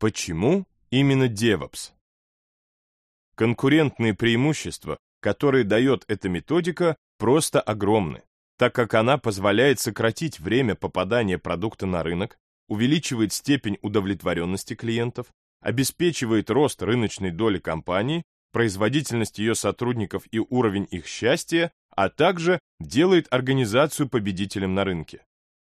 Почему именно DevOps? Конкурентные преимущества, которые дает эта методика, просто огромны, так как она позволяет сократить время попадания продукта на рынок, увеличивает степень удовлетворенности клиентов, обеспечивает рост рыночной доли компании, производительность ее сотрудников и уровень их счастья, а также делает организацию победителем на рынке.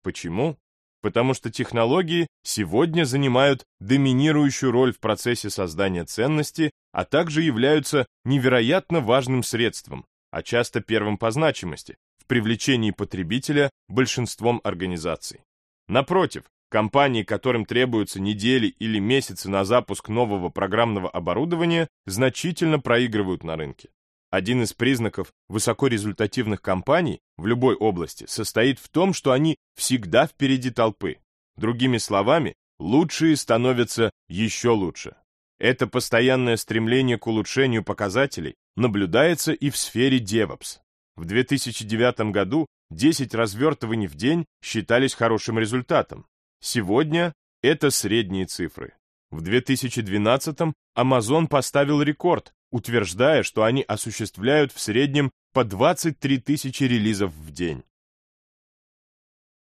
Почему? Потому что технологии сегодня занимают доминирующую роль в процессе создания ценности, а также являются невероятно важным средством, а часто первым по значимости, в привлечении потребителя большинством организаций. Напротив, Компании, которым требуются недели или месяцы на запуск нового программного оборудования, значительно проигрывают на рынке. Один из признаков высокорезультативных компаний в любой области состоит в том, что они всегда впереди толпы. Другими словами, лучшие становятся еще лучше. Это постоянное стремление к улучшению показателей наблюдается и в сфере DevOps. В 2009 году 10 развертываний в день считались хорошим результатом. Сегодня это средние цифры. В 2012 Amazon поставил рекорд, утверждая, что они осуществляют в среднем по 23 тысячи релизов в день.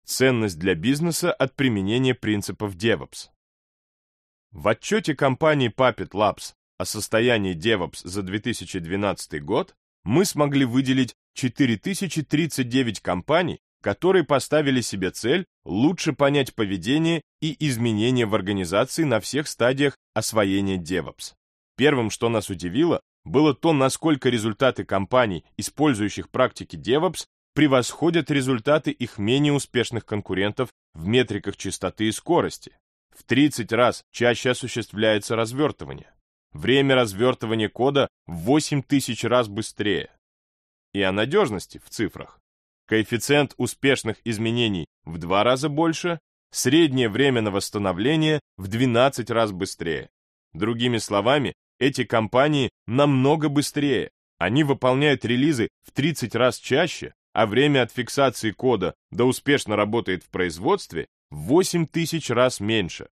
Ценность для бизнеса от применения принципов DevOps. В отчете компании Puppet Labs о состоянии DevOps за 2012 год мы смогли выделить 4039 компаний, которые поставили себе цель лучше понять поведение и изменения в организации на всех стадиях освоения DevOps. Первым, что нас удивило, было то, насколько результаты компаний, использующих практики DevOps, превосходят результаты их менее успешных конкурентов в метриках частоты и скорости. В 30 раз чаще осуществляется развертывание. Время развертывания кода в 8000 раз быстрее. И о надежности в цифрах коэффициент успешных изменений в два раза больше, среднее время на восстановление в 12 раз быстрее. Другими словами, эти компании намного быстрее. Они выполняют релизы в 30 раз чаще, а время от фиксации кода до успешно работает в производстве в 8 тысяч раз меньше.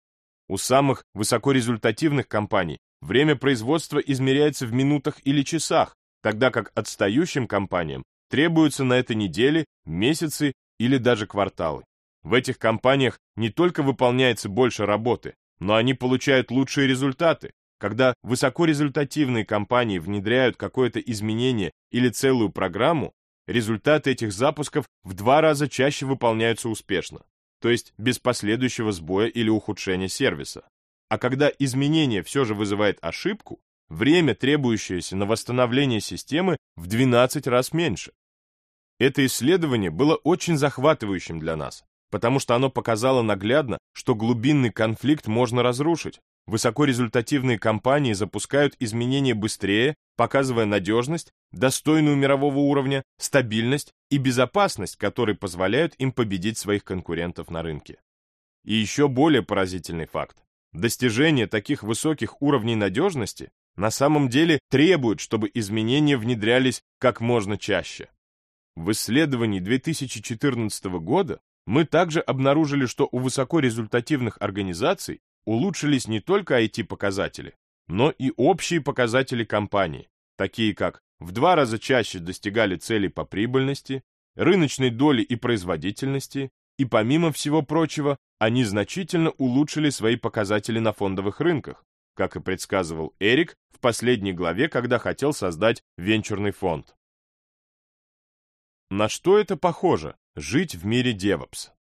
У самых высокорезультативных компаний время производства измеряется в минутах или часах, тогда как отстающим компаниям Требуются на это недели, месяцы или даже кварталы. В этих компаниях не только выполняется больше работы, но они получают лучшие результаты. Когда высокорезультативные компании внедряют какое-то изменение или целую программу, результаты этих запусков в два раза чаще выполняются успешно, то есть без последующего сбоя или ухудшения сервиса. А когда изменение все же вызывает ошибку, время, требующееся на восстановление системы, в 12 раз меньше. Это исследование было очень захватывающим для нас, потому что оно показало наглядно, что глубинный конфликт можно разрушить. Высокорезультативные компании запускают изменения быстрее, показывая надежность, достойную мирового уровня, стабильность и безопасность, которые позволяют им победить своих конкурентов на рынке. И еще более поразительный факт. Достижение таких высоких уровней надежности на самом деле требует, чтобы изменения внедрялись как можно чаще. В исследовании 2014 года мы также обнаружили, что у высокорезультативных организаций улучшились не только IT-показатели, но и общие показатели компании, такие как в два раза чаще достигали целей по прибыльности, рыночной доли и производительности, и помимо всего прочего, они значительно улучшили свои показатели на фондовых рынках, как и предсказывал Эрик в последней главе, когда хотел создать венчурный фонд. На что это похоже – жить в мире DevOps?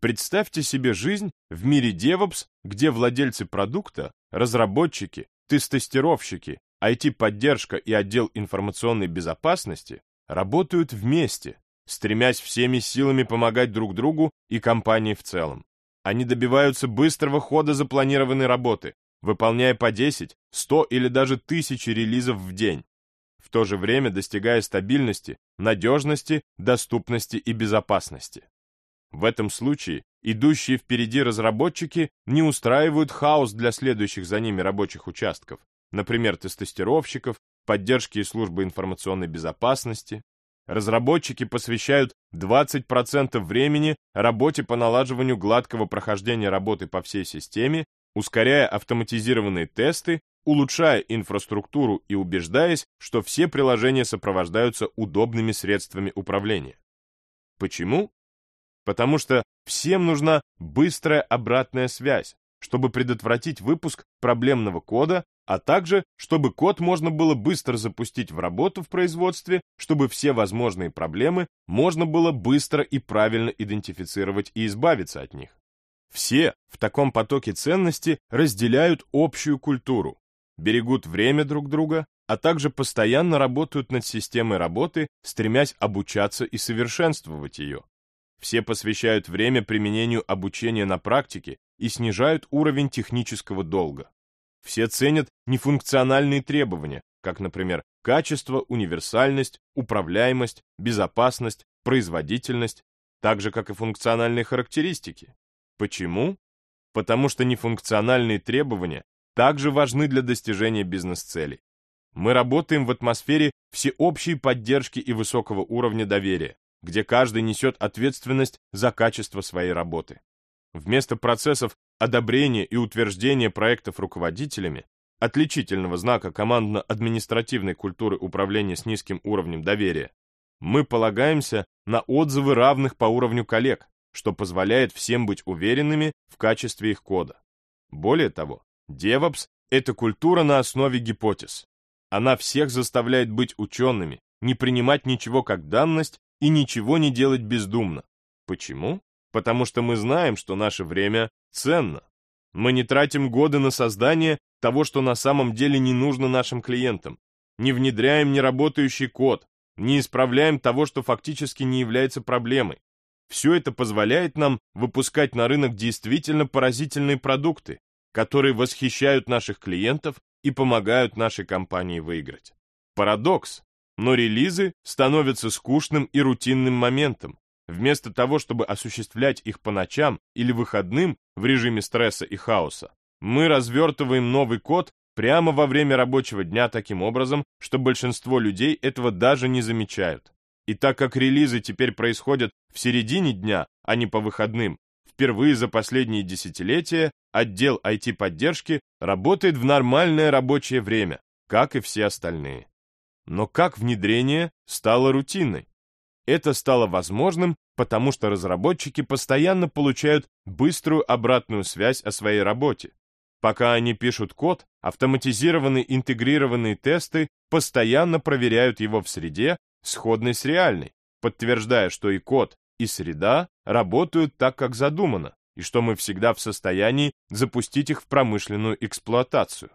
Представьте себе жизнь в мире DevOps, где владельцы продукта, разработчики, тестировщики, IT-поддержка и отдел информационной безопасности работают вместе, стремясь всеми силами помогать друг другу и компании в целом. Они добиваются быстрого хода запланированной работы, выполняя по 10, 100 или даже тысячи релизов в день, в то же время достигая стабильности, надежности, доступности и безопасности. В этом случае идущие впереди разработчики не устраивают хаос для следующих за ними рабочих участков, например, тестостировщиков, поддержки и службы информационной безопасности. Разработчики посвящают 20% времени работе по налаживанию гладкого прохождения работы по всей системе ускоряя автоматизированные тесты, улучшая инфраструктуру и убеждаясь, что все приложения сопровождаются удобными средствами управления. Почему? Потому что всем нужна быстрая обратная связь, чтобы предотвратить выпуск проблемного кода, а также, чтобы код можно было быстро запустить в работу в производстве, чтобы все возможные проблемы можно было быстро и правильно идентифицировать и избавиться от них. Все в таком потоке ценности разделяют общую культуру, берегут время друг друга, а также постоянно работают над системой работы, стремясь обучаться и совершенствовать ее. Все посвящают время применению обучения на практике и снижают уровень технического долга. Все ценят нефункциональные требования, как, например, качество, универсальность, управляемость, безопасность, производительность, так же, как и функциональные характеристики. Почему? Потому что нефункциональные требования также важны для достижения бизнес-целей. Мы работаем в атмосфере всеобщей поддержки и высокого уровня доверия, где каждый несет ответственность за качество своей работы. Вместо процессов одобрения и утверждения проектов руководителями, отличительного знака командно-административной культуры управления с низким уровнем доверия, мы полагаемся на отзывы равных по уровню коллег, что позволяет всем быть уверенными в качестве их кода. Более того, DevOps — это культура на основе гипотез. Она всех заставляет быть учеными, не принимать ничего как данность и ничего не делать бездумно. Почему? Потому что мы знаем, что наше время ценно. Мы не тратим годы на создание того, что на самом деле не нужно нашим клиентам. Не внедряем неработающий код, не исправляем того, что фактически не является проблемой. Все это позволяет нам выпускать на рынок действительно поразительные продукты, которые восхищают наших клиентов и помогают нашей компании выиграть. Парадокс, но релизы становятся скучным и рутинным моментом. Вместо того, чтобы осуществлять их по ночам или выходным в режиме стресса и хаоса, мы развертываем новый код прямо во время рабочего дня таким образом, что большинство людей этого даже не замечают. И так как релизы теперь происходят в середине дня, а не по выходным, впервые за последние десятилетия отдел IT-поддержки работает в нормальное рабочее время, как и все остальные. Но как внедрение стало рутиной? Это стало возможным, потому что разработчики постоянно получают быструю обратную связь о своей работе. Пока они пишут код, автоматизированные интегрированные тесты постоянно проверяют его в среде, сходной с реальной, подтверждая, что и код, и среда работают так, как задумано, и что мы всегда в состоянии запустить их в промышленную эксплуатацию.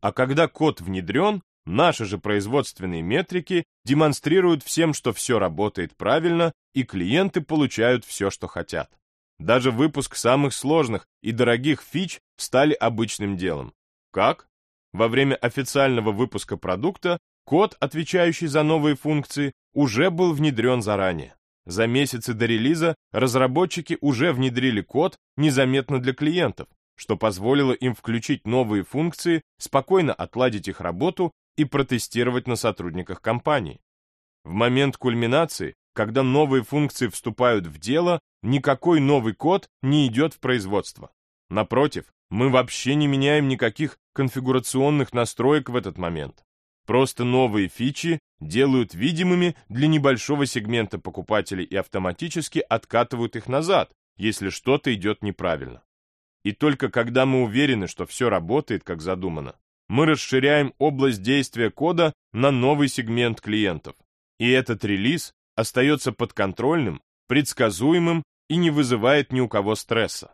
А когда код внедрен, наши же производственные метрики демонстрируют всем, что все работает правильно, и клиенты получают все, что хотят. Даже выпуск самых сложных и дорогих фич стали обычным делом. Как? Во время официального выпуска продукта код, отвечающий за новые функции, уже был внедрен заранее. За месяцы до релиза разработчики уже внедрили код незаметно для клиентов, что позволило им включить новые функции, спокойно отладить их работу и протестировать на сотрудниках компании. В момент кульминации, когда новые функции вступают в дело, никакой новый код не идет в производство. Напротив, мы вообще не меняем никаких конфигурационных настроек в этот момент. Просто новые фичи делают видимыми для небольшого сегмента покупателей и автоматически откатывают их назад, если что-то идет неправильно. И только когда мы уверены, что все работает, как задумано, мы расширяем область действия кода на новый сегмент клиентов. И этот релиз остается подконтрольным, предсказуемым и не вызывает ни у кого стресса.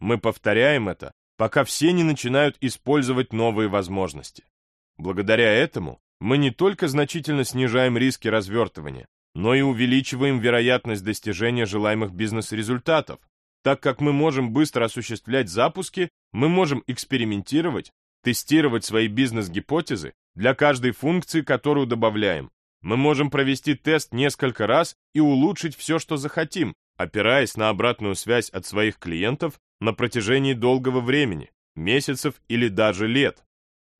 Мы повторяем это, пока все не начинают использовать новые возможности. Благодаря этому мы не только значительно снижаем риски развертывания, но и увеличиваем вероятность достижения желаемых бизнес-результатов. Так как мы можем быстро осуществлять запуски, мы можем экспериментировать, тестировать свои бизнес-гипотезы для каждой функции, которую добавляем. Мы можем провести тест несколько раз и улучшить все, что захотим, опираясь на обратную связь от своих клиентов на протяжении долгого времени, месяцев или даже лет.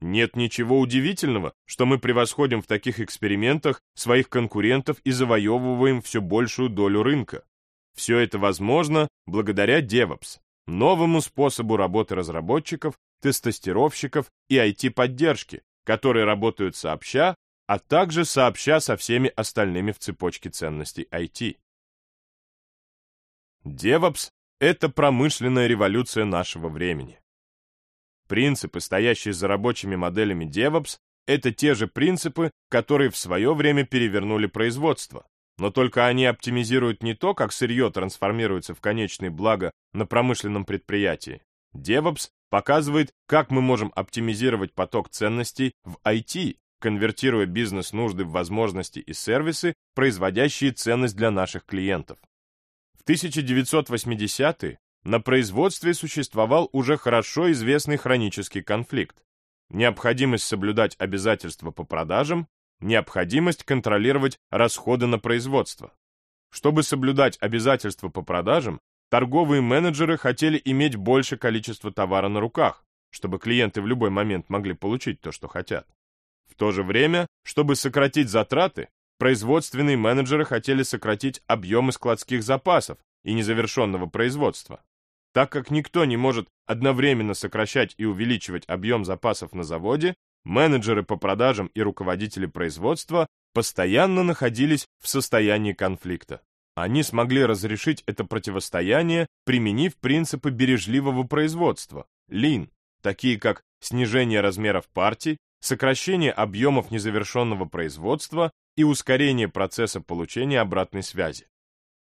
Нет ничего удивительного, что мы превосходим в таких экспериментах своих конкурентов и завоевываем все большую долю рынка. Все это возможно благодаря DevOps. Новому способу работы разработчиков, тестостировщиков и IT-поддержки, которые работают сообща, а также сообща со всеми остальными в цепочке ценностей IT. DevOps — это промышленная революция нашего времени. Принципы, стоящие за рабочими моделями DevOps, это те же принципы, которые в свое время перевернули производство. Но только они оптимизируют не то, как сырье трансформируется в конечные блага на промышленном предприятии. DevOps показывает, как мы можем оптимизировать поток ценностей в IT, конвертируя бизнес-нужды в возможности и сервисы, производящие ценность для наших клиентов. В 1980-е на производстве существовал уже хорошо известный хронический конфликт. Необходимость соблюдать обязательства по продажам, необходимость контролировать расходы на производство. Чтобы соблюдать обязательства по продажам, торговые менеджеры хотели иметь больше количество товара на руках, чтобы клиенты в любой момент могли получить то, что хотят. В то же время, чтобы сократить затраты, производственные менеджеры хотели сократить объемы складских запасов и незавершенного производства. Так как никто не может одновременно сокращать и увеличивать объем запасов на заводе, менеджеры по продажам и руководители производства постоянно находились в состоянии конфликта. Они смогли разрешить это противостояние, применив принципы бережливого производства, Lean, такие как снижение размеров партий, сокращение объемов незавершенного производства и ускорение процесса получения обратной связи.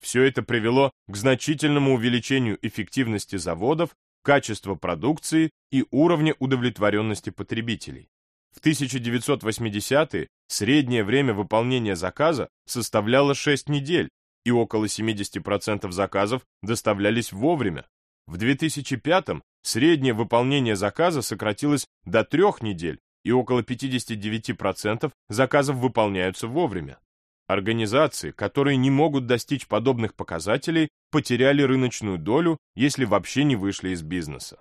Все это привело к значительному увеличению эффективности заводов, качества продукции и уровня удовлетворенности потребителей. В 1980-е среднее время выполнения заказа составляло 6 недель, и около 70% заказов доставлялись вовремя. В 2005-м среднее выполнение заказа сократилось до 3 недель, и около 59% заказов выполняются вовремя. Организации, которые не могут достичь подобных показателей, потеряли рыночную долю, если вообще не вышли из бизнеса.